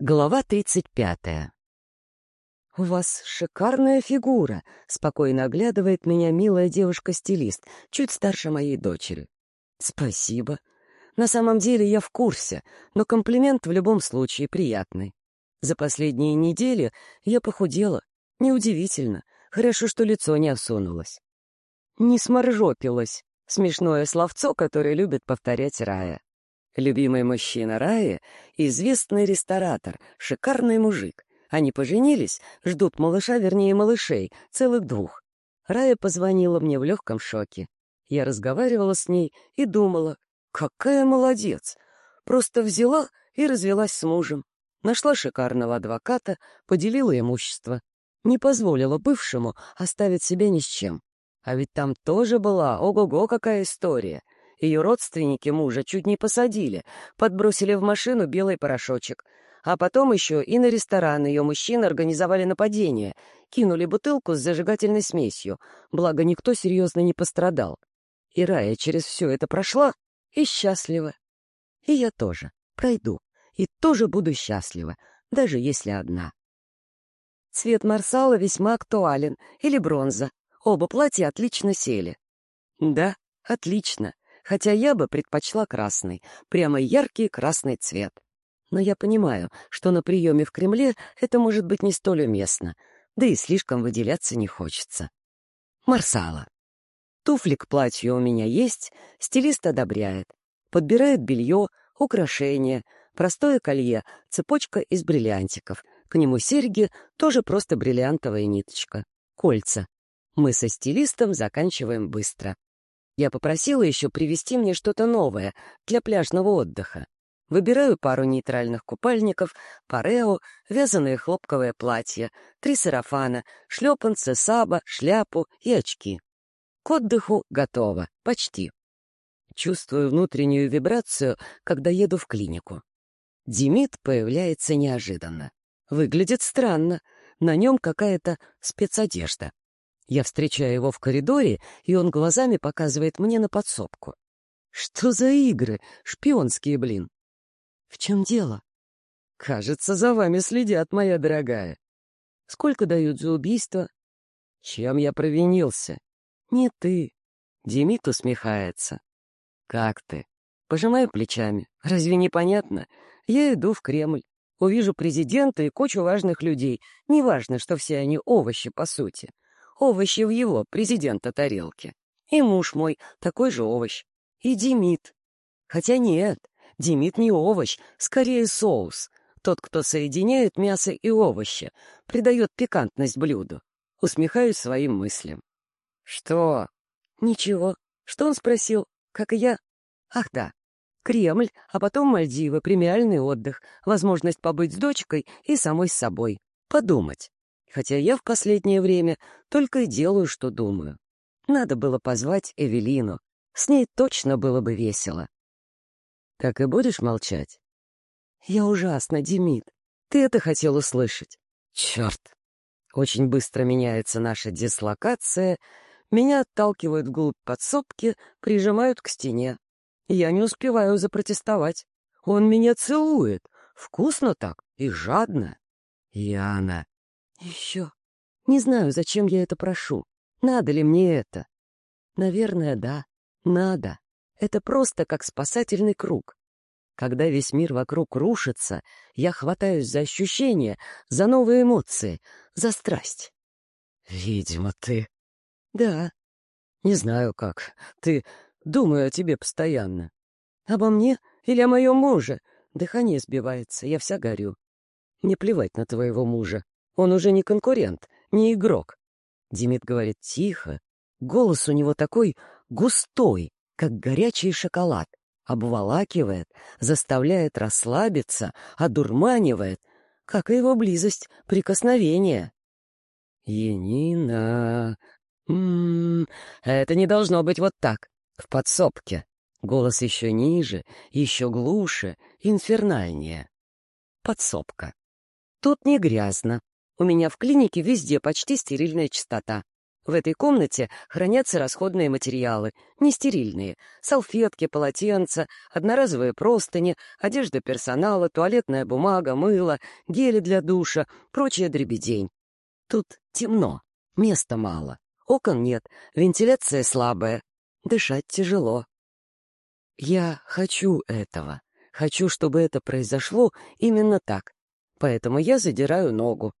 Глава тридцать пятая. «У вас шикарная фигура», — спокойно оглядывает меня милая девушка-стилист, чуть старше моей дочери. «Спасибо. На самом деле я в курсе, но комплимент в любом случае приятный. За последние недели я похудела. Неудивительно. Хорошо, что лицо не осунулось. Не сморжопилась. Смешное словцо, которое любит повторять Рая. Любимый мужчина Раи — известный ресторатор, шикарный мужик. Они поженились, ждут малыша, вернее, малышей, целых двух. Рая позвонила мне в легком шоке. Я разговаривала с ней и думала, какая молодец. Просто взяла и развелась с мужем. Нашла шикарного адвоката, поделила имущество. Не позволила бывшему оставить себя ни с чем. А ведь там тоже была, ого-го, какая история — ее родственники мужа чуть не посадили, подбросили в машину белый порошочек. А потом еще и на ресторан ее мужчины организовали нападение, кинули бутылку с зажигательной смесью, благо никто серьезно не пострадал. И Рая через все это прошла и счастлива. И я тоже пройду, и тоже буду счастлива, даже если одна. Цвет марсала весьма актуален, или бронза. Оба платья отлично сели. Да, отлично хотя я бы предпочла красный, прямо яркий красный цвет. Но я понимаю, что на приеме в Кремле это может быть не столь уместно, да и слишком выделяться не хочется. Марсала. Туфли к платью у меня есть, стилист одобряет. Подбирает белье, украшения, простое колье, цепочка из бриллиантиков. К нему серьги, тоже просто бриллиантовая ниточка. Кольца. Мы со стилистом заканчиваем быстро. Я попросила еще привезти мне что-то новое для пляжного отдыха. Выбираю пару нейтральных купальников, парео, вязаное хлопковое платье, три сарафана, шлепанцы, саба, шляпу и очки. К отдыху готово, почти. Чувствую внутреннюю вибрацию, когда еду в клинику. Демид появляется неожиданно. Выглядит странно. На нем какая-то спецодежда. Я встречаю его в коридоре, и он глазами показывает мне на подсобку. Что за игры? Шпионские, блин. В чем дело? Кажется, за вами следят, моя дорогая. Сколько дают за убийство? Чем я провинился? Не ты. Демид усмехается. Как ты? Пожимаю плечами. Разве не понятно? Я иду в Кремль. Увижу президента и кучу важных людей. Неважно, что все они овощи, по сути овощи в его, президента, тарелке. И муж мой такой же овощ. И Демид. Хотя нет, Демид не овощ, скорее соус. Тот, кто соединяет мясо и овощи, придает пикантность блюду. Усмехаюсь своим мыслям. Что? Ничего. Что он спросил? Как и я? Ах да. Кремль, а потом Мальдивы, премиальный отдых, возможность побыть с дочкой и самой с собой. Подумать хотя я в последнее время только и делаю, что думаю. Надо было позвать Эвелину. С ней точно было бы весело. Так и будешь молчать? Я ужасно, Демид. Ты это хотел услышать. Черт! Очень быстро меняется наша дислокация. Меня отталкивают вглубь подсобки, прижимают к стене. Я не успеваю запротестовать. Он меня целует. Вкусно так и жадно. Яна, еще. Не знаю, зачем я это прошу. Надо ли мне это? Наверное, да. Надо. Это просто как спасательный круг. Когда весь мир вокруг рушится, я хватаюсь за ощущения, за новые эмоции, за страсть. Видимо, ты... Да. Не знаю как. Ты... Думаю о тебе постоянно. Обо мне или о моем муже? Дыхание сбивается, я вся горю. Не плевать на твоего мужа. Он уже не конкурент, не игрок. Демид говорит тихо. Голос у него такой густой, как горячий шоколад. Обволакивает, заставляет расслабиться, одурманивает, как и его близость, прикосновение. «Енина... М -м, это не должно быть вот так, в подсобке». Голос еще ниже, еще глуше, инфернальнее. Подсобка. Тут не грязно, у меня в клинике везде почти стерильная чистота. В этой комнате хранятся расходные материалы, нестерильные. Салфетки, полотенца, одноразовые простыни, одежда персонала, туалетная бумага, мыло, гели для душа, прочая дребедень. Тут темно, места мало, окон нет, вентиляция слабая, дышать тяжело. Я хочу этого, хочу, чтобы это произошло именно так, поэтому я задираю ногу.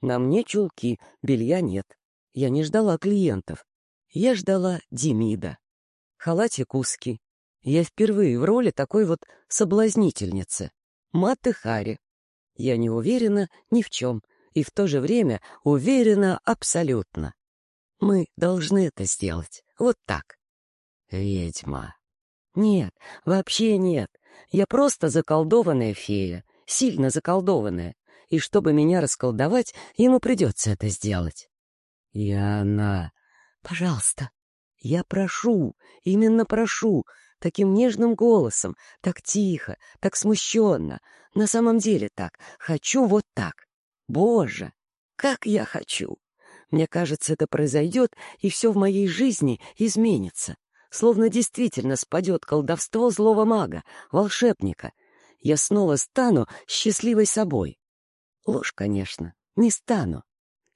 На мне чулки, белья нет. Я не ждала клиентов. Я ждала Демида. Халатик узкий. Я впервые в роли такой вот соблазнительницы. Маты Хари. Я не уверена ни в чем, и в то же время уверена абсолютно. Мы должны это сделать. Вот так. Ведьма. Нет, вообще нет. Я просто заколдованная фея, сильно заколдованная. И чтобы меня расколдовать, ему придется это сделать. И она... Пожалуйста, я прошу, именно прошу, таким нежным голосом, так тихо, так смущенно. На самом деле так. Хочу вот так. Боже, как я хочу! Мне кажется, это произойдет, и все в моей жизни изменится. Словно действительно спадет колдовство злого мага, волшебника. Я снова стану счастливой собой. Ложь, конечно, не стану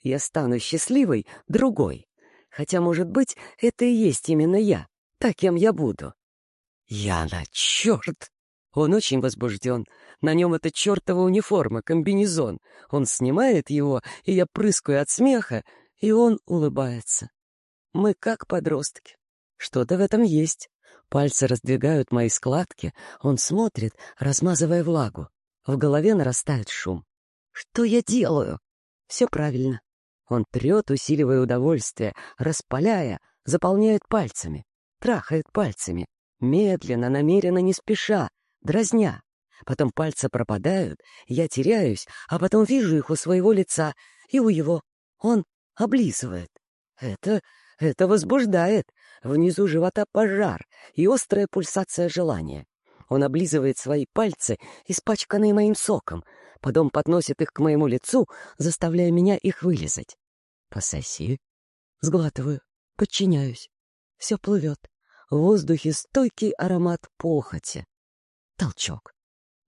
я стану счастливой другой. Хотя, может быть, это и есть именно я, так кем я буду. Яна, черт! Он очень возбужден. На нем эта чертова униформа, комбинезон. Он снимает его, и я прыскаю от смеха, и он улыбается. Мы как подростки. Что-то в этом есть. Пальцы раздвигают мои складки. Он смотрит, размазывая влагу. В голове нарастает шум. Что я делаю? Все правильно. Он трет, усиливая удовольствие, распаляя, заполняет пальцами, трахает пальцами, медленно, намеренно, не спеша, дразня. Потом пальцы пропадают, я теряюсь, а потом вижу их у своего лица и у его. Он облизывает. Это... это возбуждает. Внизу живота пожар и острая пульсация желания. Он облизывает свои пальцы, испачканные моим соком, потом подносит их к моему лицу, заставляя меня их вылизать. «Пососи». Сглатываю, подчиняюсь. Все плывет. В воздухе стойкий аромат похоти. Толчок.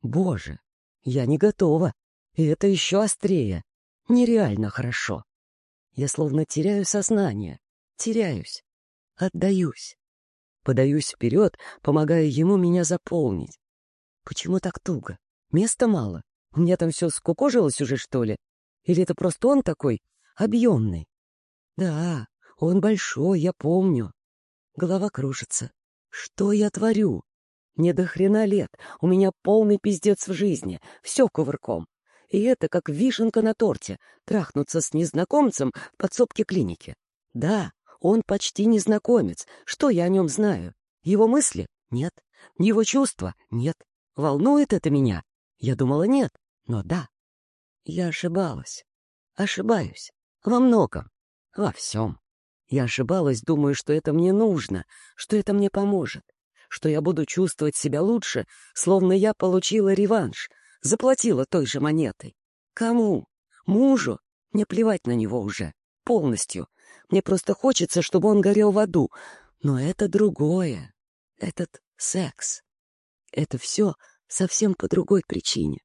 Боже, я не готова. И это еще острее. Нереально хорошо. Я словно теряю сознание. Теряюсь. Отдаюсь. Подаюсь вперед, помогая ему меня заполнить. Почему так туго? Места мало. У меня там все скукожилось уже, что ли? Или это просто он такой, объемный. Да, он большой, я помню. Голова кружится. Что я творю? Мне до хрена лет, у меня полный пиздец в жизни, все кувырком. И это как вишенка на торте, трахнуться с незнакомцем в подсобке клиники. Да, он почти незнакомец, что я о нем знаю? Его мысли? Нет. Его чувства? Нет. Волнует это меня? Я думала, нет, но да. Я ошибалась. Ошибаюсь. Во многом. Во всем. Я ошибалась, думаю, что это мне нужно, что это мне поможет, что я буду чувствовать себя лучше, словно я получила реванш, заплатила той же монетой. Кому? Мужу? Мне плевать на него уже. Полностью. Мне просто хочется, чтобы он горел в аду. Но это другое. Этот секс. Это все совсем по другой причине.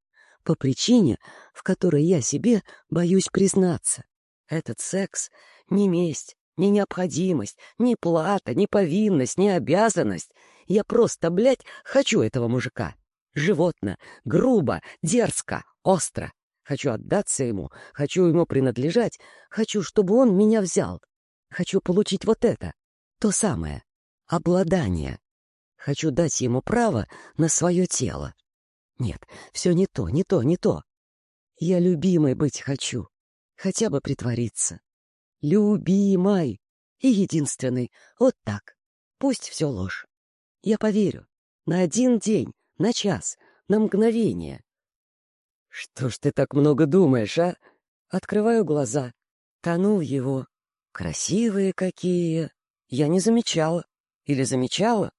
По причине, в которой я себе боюсь признаться. Этот секс — не месть, не необходимость, не плата, не повинность, не обязанность. Я просто, блядь, хочу этого мужика. Животно, грубо, дерзко, остро. Хочу отдаться ему, хочу ему принадлежать, хочу, чтобы он меня взял. Хочу получить вот это, то самое, обладание. Хочу дать ему право на свое тело. Нет, все не то, не то, не то. Я любимой быть хочу хотя бы притвориться. Любимой и единственный. Вот так. Пусть все ложь. Я поверю. На один день, на час, на мгновение. Что ж ты так много думаешь, а? Открываю глаза. Тону в его. Красивые какие. Я не замечала. Или замечала?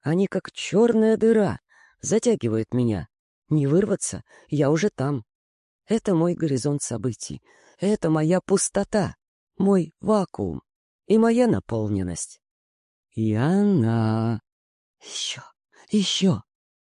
Они как черная дыра. Затягивают меня. Не вырваться, я уже там. Это мой горизонт событий. Это моя пустота, мой вакуум. и моя наполненность. Яна. Еще, еще.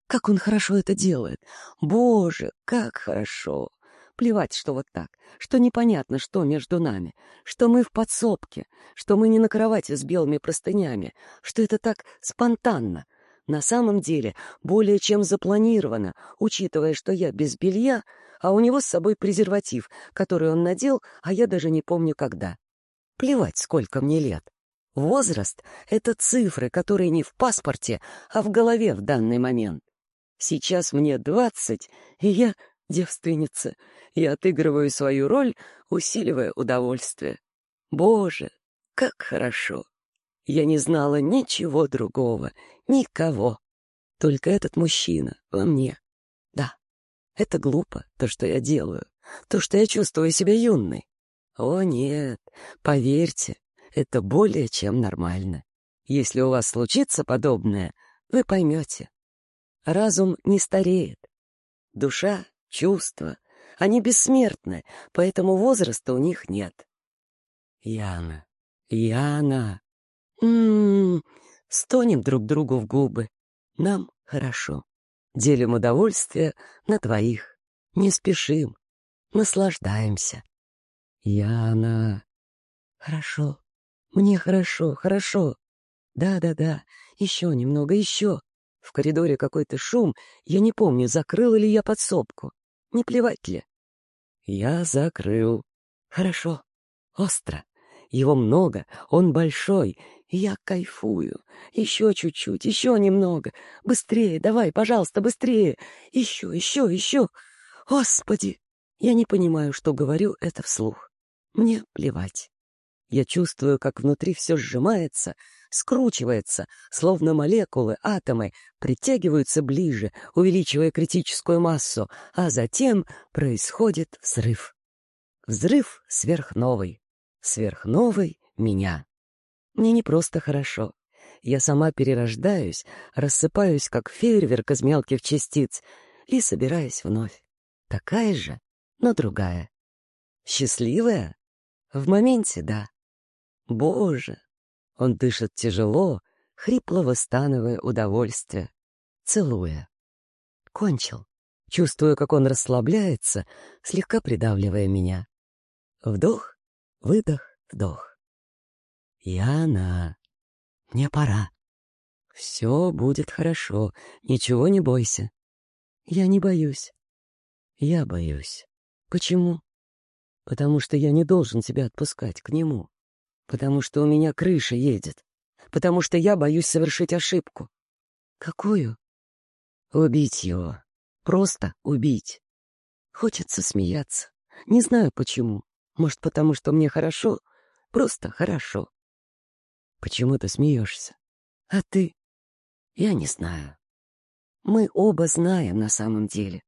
Как он хорошо это делает. Боже, как хорошо. Плевать, что вот так, что непонятно, что между нами, что мы в подсобке, что мы не на кровати с белыми простынями, что это так спонтанно. На самом деле, более чем запланировано, учитывая, что я без белья, а у него с собой презерватив, который он надел, а я даже не помню когда. Плевать, сколько мне лет. Возраст — это цифры, которые не в паспорте, а в голове в данный момент. Сейчас мне двадцать, и я девственница, и отыгрываю свою роль, усиливая удовольствие. Боже, как хорошо! Я не знала ничего другого, никого. Только этот мужчина во мне. Да, это глупо, то, что я делаю, то, что я чувствую себя юной. О, нет, поверьте, это более чем нормально. Если у вас случится подобное, вы поймете. Разум не стареет. Душа чувства. Они бессмертны, поэтому возраста у них нет. Яна, Яна. М-м-м, стонем друг другу в губы. Нам хорошо. Делим удовольствие на твоих. Не спешим. Наслаждаемся. Яна. Хорошо. Мне хорошо, хорошо. Да-да-да. Еще немного, еще. В коридоре какой-то шум. Я не помню, закрыла ли я подсобку. Не плевать ли? Я закрыл. Хорошо. Остро. Его много, он большой. Я кайфую. Еще чуть-чуть, еще немного. Быстрее, давай, пожалуйста, быстрее. Еще, еще, еще. Господи! Я не понимаю, что говорю это вслух. Мне плевать. Я чувствую, как внутри все сжимается, скручивается, словно молекулы, атомы притягиваются ближе, увеличивая критическую массу, а затем происходит взрыв. Взрыв сверхновой. Сверхновой меня. Мне не просто хорошо. Я сама перерождаюсь, рассыпаюсь, как фейерверк из мелких частиц, и собираюсь вновь. Такая же, но другая. Счастливая? В моменте, да. Боже, он дышит тяжело, хрипло выстанывая удовольствие, целуя. Кончил. Чувствую, как он расслабляется, слегка придавливая меня. Вдох, выдох, вдох. Яна, мне пора. Все будет хорошо, ничего не бойся. Я не боюсь. Я боюсь. Почему? Потому что я не должен тебя отпускать к нему потому что у меня крыша едет, потому что я боюсь совершить ошибку. Какую? Убить его. Просто убить. Хочется смеяться. Не знаю почему. Может, потому что мне хорошо? Просто хорошо. Почему ты смеешься? А ты? Я не знаю. Мы оба знаем на самом деле.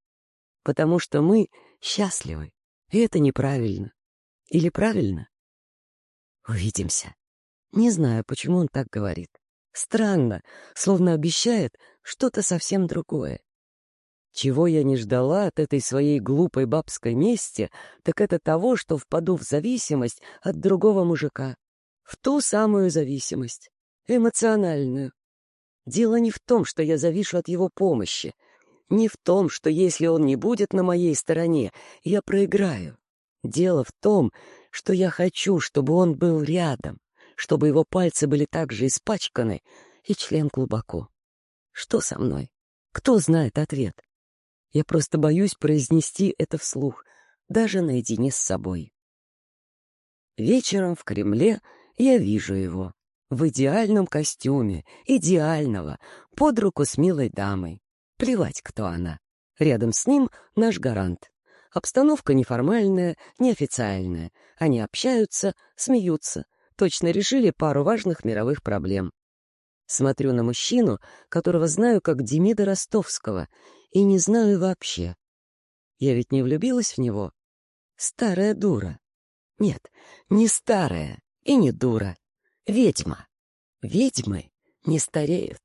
Потому что мы счастливы. И это неправильно. Или правильно? Увидимся. Не знаю, почему он так говорит. Странно, словно обещает что-то совсем другое. Чего я не ждала от этой своей глупой бабской мести, так это того, что впаду в зависимость от другого мужика. В ту самую зависимость. Эмоциональную. Дело не в том, что я завишу от его помощи. Не в том, что если он не будет на моей стороне, я проиграю. Дело в том, что я хочу, чтобы он был рядом, чтобы его пальцы были также испачканы и член глубоко. Что со мной? Кто знает ответ? Я просто боюсь произнести это вслух, даже наедине с собой. Вечером в Кремле я вижу его. В идеальном костюме, идеального, под руку с милой дамой. Плевать, кто она. Рядом с ним наш гарант. Обстановка неформальная, неофициальная. Они общаются, смеются. Точно решили пару важных мировых проблем. Смотрю на мужчину, которого знаю как Демида Ростовского, и не знаю вообще. Я ведь не влюбилась в него. Старая дура. Нет, не старая и не дура. Ведьма. Ведьмы не стареют.